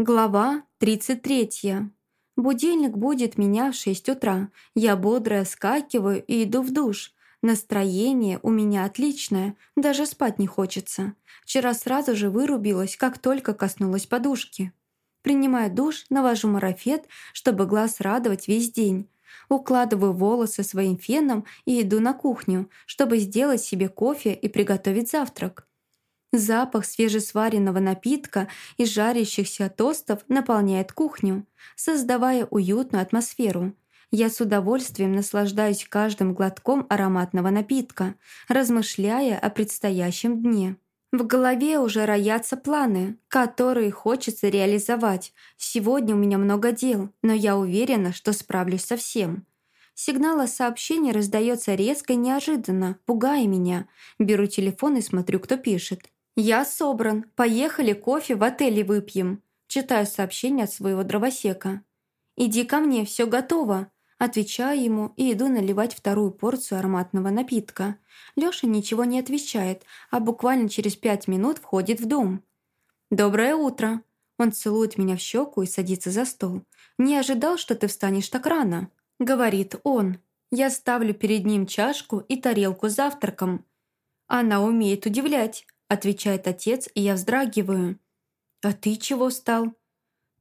Глава 33. Будильник будет меня в 6 утра. Я бодрая скакиваю и иду в душ. Настроение у меня отличное, даже спать не хочется. Вчера сразу же вырубилась, как только коснулась подушки. Принимаю душ, навожу марафет, чтобы глаз радовать весь день. Укладываю волосы своим феном и иду на кухню, чтобы сделать себе кофе и приготовить завтрак. Запах свежесваренного напитка и жарящихся тостов наполняет кухню, создавая уютную атмосферу. Я с удовольствием наслаждаюсь каждым глотком ароматного напитка, размышляя о предстоящем дне. В голове уже роятся планы, которые хочется реализовать. Сегодня у меня много дел, но я уверена, что справлюсь со всем. Сигнал о сообщении раздается резко и неожиданно, пугая меня. Беру телефон и смотрю, кто пишет. «Я собран. Поехали кофе в отеле выпьем». Читаю сообщение от своего дровосека. «Иди ко мне, все готово». Отвечаю ему и иду наливать вторую порцию ароматного напитка. Лёша ничего не отвечает, а буквально через пять минут входит в дом. «Доброе утро!» Он целует меня в щеку и садится за стол. «Не ожидал, что ты встанешь так рано», — говорит он. Я ставлю перед ним чашку и тарелку с завтраком. Она умеет удивлять отвечает отец, и я вздрагиваю. «А ты чего встал?»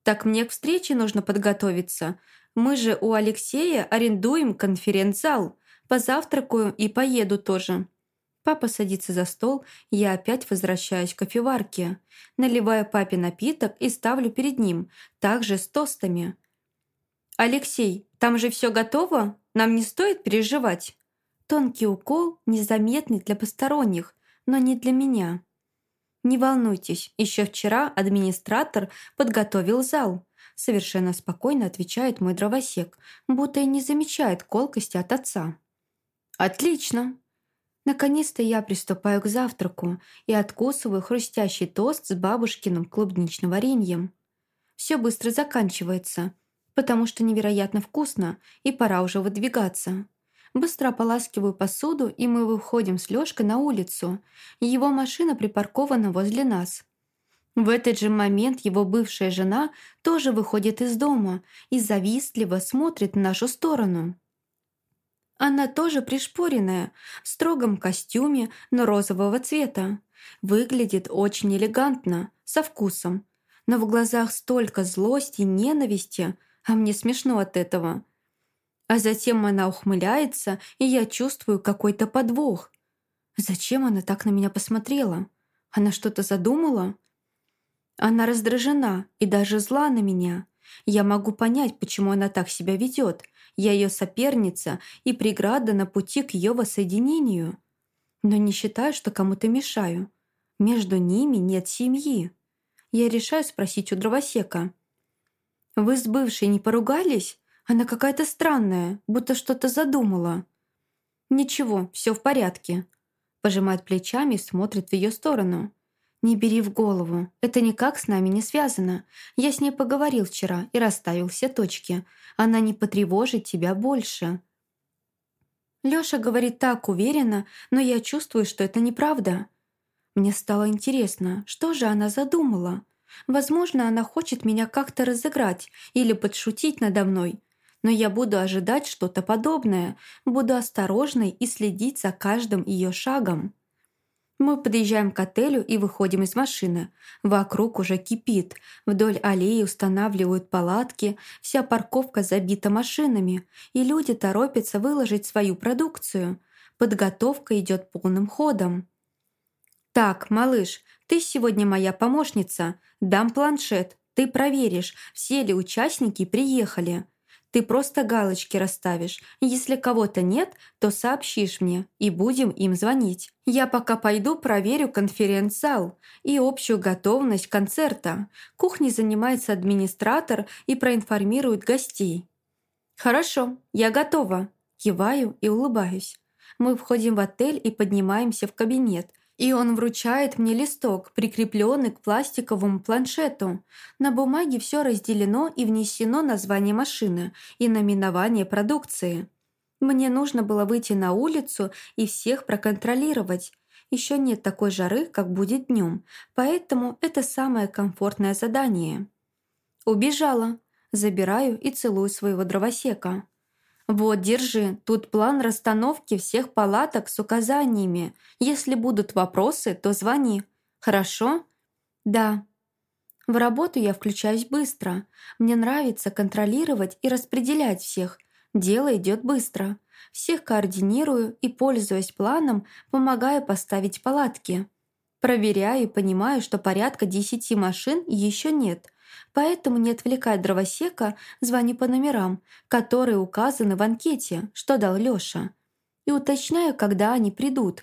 «Так мне к встрече нужно подготовиться. Мы же у Алексея арендуем конференц-зал. Позавтракаю и поеду тоже». Папа садится за стол, я опять возвращаюсь к кофеварке. Наливаю папе напиток и ставлю перед ним, также с тостами. «Алексей, там же все готово? Нам не стоит переживать?» Тонкий укол, незаметный для посторонних, но не для меня. «Не волнуйтесь, еще вчера администратор подготовил зал», совершенно спокойно отвечает мой дровосек, будто и не замечает колкости от отца. «Отлично!» Наконец-то я приступаю к завтраку и откусываю хрустящий тост с бабушкиным клубничным вареньем. Все быстро заканчивается, потому что невероятно вкусно, и пора уже выдвигаться. Быстро ополаскиваю посуду, и мы выходим с Лёшкой на улицу. Его машина припаркована возле нас. В этот же момент его бывшая жена тоже выходит из дома и завистливо смотрит в нашу сторону. Она тоже пришпоренная, в строгом костюме, но розового цвета. Выглядит очень элегантно, со вкусом. Но в глазах столько злости и ненависти, а мне смешно от этого – а затем она ухмыляется, и я чувствую какой-то подвох. Зачем она так на меня посмотрела? Она что-то задумала? Она раздражена и даже зла на меня. Я могу понять, почему она так себя ведет. Я ее соперница и преграда на пути к ее воссоединению. Но не считаю, что кому-то мешаю. Между ними нет семьи. Я решаю спросить у дровосека. «Вы с бывшей не поругались? Она какая-то странная, будто что-то задумала. «Ничего, все в порядке», – пожимает плечами и смотрит в ее сторону. «Не бери в голову, это никак с нами не связано. Я с ней поговорил вчера и расставил все точки. Она не потревожит тебя больше». Лёша говорит так уверенно, но я чувствую, что это неправда. Мне стало интересно, что же она задумала? Возможно, она хочет меня как-то разыграть или подшутить надо мной, но я буду ожидать что-то подобное, буду осторожной и следить за каждым ее шагом. Мы подъезжаем к отелю и выходим из машины. Вокруг уже кипит. Вдоль аллеи устанавливают палатки, вся парковка забита машинами, и люди торопятся выложить свою продукцию. Подготовка идет полным ходом. «Так, малыш, ты сегодня моя помощница. Дам планшет. Ты проверишь, все ли участники приехали. Ты просто галочки расставишь. Если кого-то нет, то сообщишь мне, и будем им звонить. Я пока пойду проверю конференц-зал и общую готовность концерта. Кухней занимается администратор и проинформирует гостей. «Хорошо, я готова», – киваю и улыбаюсь. Мы входим в отель и поднимаемся в кабинет, и он вручает мне листок, прикрепленный к пластиковому планшету. На бумаге все разделено и внесено название машины и наименование продукции. Мне нужно было выйти на улицу и всех проконтролировать. Еще нет такой жары, как будет днем, поэтому это самое комфортное задание. убежала. Забираю и целую своего дровосека. «Вот, держи, тут план расстановки всех палаток с указаниями. Если будут вопросы, то звони. Хорошо?» «Да». В работу я включаюсь быстро. Мне нравится контролировать и распределять всех. Дело идет быстро. Всех координирую и, пользуясь планом, помогаю поставить палатки. Проверяю и понимаю, что порядка десяти машин еще нет – Поэтому, не отвлекая дровосека, звоню по номерам, которые указаны в анкете, что дал Лёша. И уточняю, когда они придут.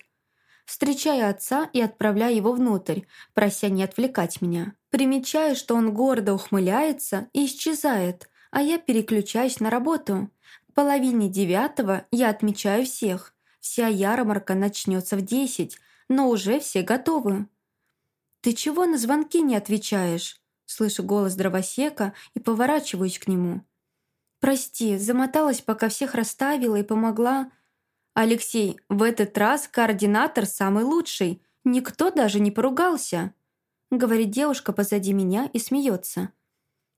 Встречаю отца и отправляю его внутрь, прося не отвлекать меня. Примечаю, что он гордо ухмыляется и исчезает, а я переключаюсь на работу. К половине девятого я отмечаю всех. Вся ярмарка начнется в десять, но уже все готовы. «Ты чего на звонки не отвечаешь?» Слышу голос дровосека и поворачиваюсь к нему. «Прости, замоталась, пока всех расставила и помогла...» «Алексей, в этот раз координатор самый лучший. Никто даже не поругался», — говорит девушка позади меня и смеется.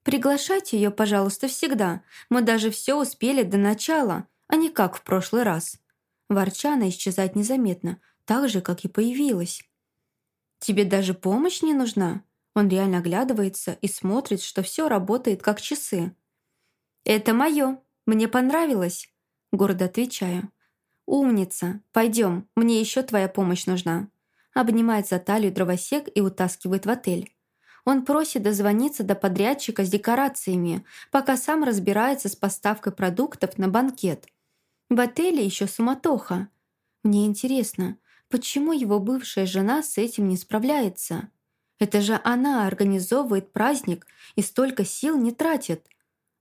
«Приглашайте ее, пожалуйста, всегда. Мы даже все успели до начала, а не как в прошлый раз». Ворчана исчезает незаметно, так же, как и появилась. «Тебе даже помощь не нужна?» Он реально оглядывается и смотрит, что все работает как часы. «Это мое. Мне понравилось», — гордо отвечаю. «Умница. Пойдем. Мне еще твоя помощь нужна». Обнимает за талию дровосек и утаскивает в отель. Он просит дозвониться до подрядчика с декорациями, пока сам разбирается с поставкой продуктов на банкет. В отеле еще суматоха. Мне интересно, почему его бывшая жена с этим не справляется? Это же она организовывает праздник и столько сил не тратит.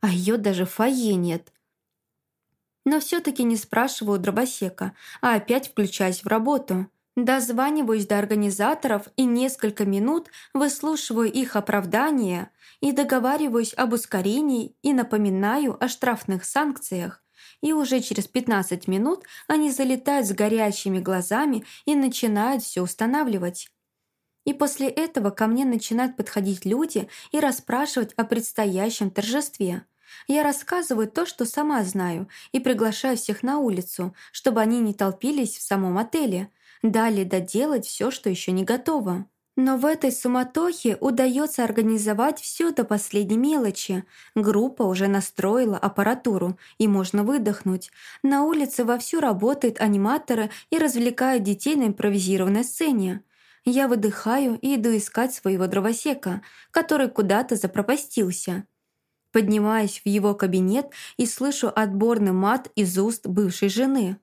А ее даже в фойе нет. Но все-таки не спрашиваю дробосека, а опять включаюсь в работу. Дозваниваюсь до организаторов и несколько минут выслушиваю их оправдания и договариваюсь об ускорении и напоминаю о штрафных санкциях. И уже через 15 минут они залетают с горящими глазами и начинают все устанавливать. И после этого ко мне начинают подходить люди и расспрашивать о предстоящем торжестве. Я рассказываю то, что сама знаю, и приглашаю всех на улицу, чтобы они не толпились в самом отеле. Далее доделать все, что еще не готово. Но в этой суматохе удается организовать все до последней мелочи. Группа уже настроила аппаратуру, и можно выдохнуть. На улице вовсю работают аниматоры и развлекают детей на импровизированной сцене. Я выдыхаю и иду искать своего дровосека, который куда-то запропастился. Поднимаюсь в его кабинет и слышу отборный мат из уст бывшей жены.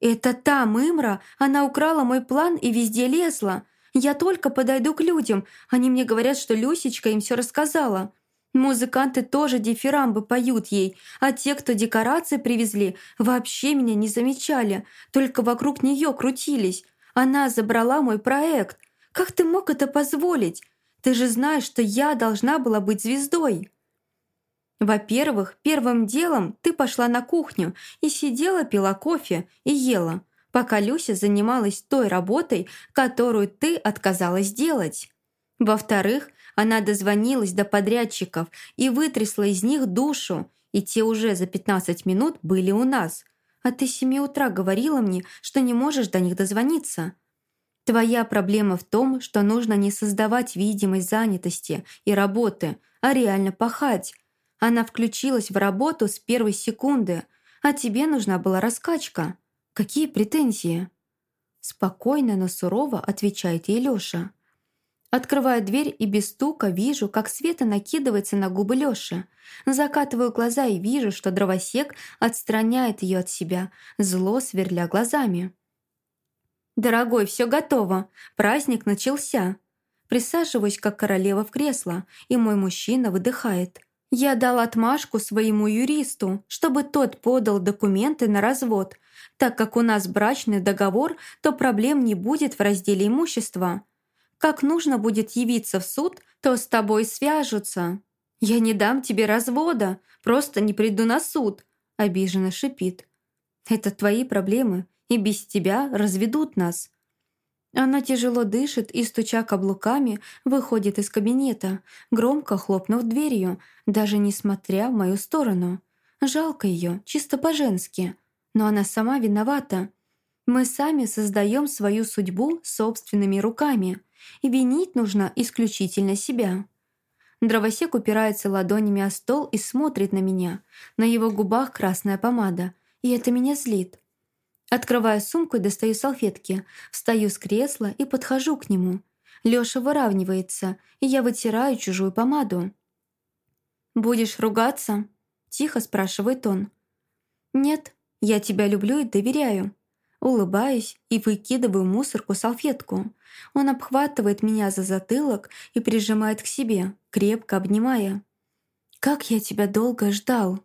«Это та мымра, она украла мой план и везде лезла. Я только подойду к людям, они мне говорят, что Люсечка им все рассказала. Музыканты тоже дифирамбы поют ей, а те, кто декорации привезли, вообще меня не замечали, только вокруг нее крутились. Она забрала мой проект. Как ты мог это позволить? Ты же знаешь, что я должна была быть звездой. Во-первых, первым делом ты пошла на кухню и сидела, пила кофе и ела, пока Люся занималась той работой, которую ты отказалась делать. Во-вторых, она дозвонилась до подрядчиков и вытрясла из них душу, и те уже за 15 минут были у нас – а ты с семи утра говорила мне, что не можешь до них дозвониться. Твоя проблема в том, что нужно не создавать видимость занятости и работы, а реально пахать. Она включилась в работу с первой секунды, а тебе нужна была раскачка. Какие претензии?» Спокойно, но сурово отвечает ей Лёша. Открываю дверь и без стука вижу, как Света накидывается на губы Лёши. Закатываю глаза и вижу, что дровосек отстраняет ее от себя, зло сверля глазами. «Дорогой, все готово. Праздник начался». Присаживаюсь, как королева в кресло, и мой мужчина выдыхает. Я дал отмашку своему юристу, чтобы тот подал документы на развод. Так как у нас брачный договор, то проблем не будет в разделе имущества. Как нужно будет явиться в суд, то с тобой свяжутся. Я не дам тебе развода, просто не приду на суд», — обиженно шипит. «Это твои проблемы, и без тебя разведут нас». Она тяжело дышит и, стуча каблуками, выходит из кабинета, громко хлопнув дверью, даже не смотря в мою сторону. Жалко ее, чисто по-женски. Но она сама виновата. Мы сами создаем свою судьбу собственными руками, и винить нужно исключительно себя. Дровосек упирается ладонями о стол и смотрит на меня. На его губах красная помада, и это меня злит. Открываю сумку и достаю салфетки, встаю с кресла и подхожу к нему. Лёша выравнивается, и я вытираю чужую помаду. «Будешь ругаться?» – тихо спрашивает он. «Нет, я тебя люблю и доверяю». Улыбаюсь и выкидываю мусорку салфетку. Он обхватывает меня за затылок и прижимает к себе, крепко обнимая. «Как я тебя долго ждал!»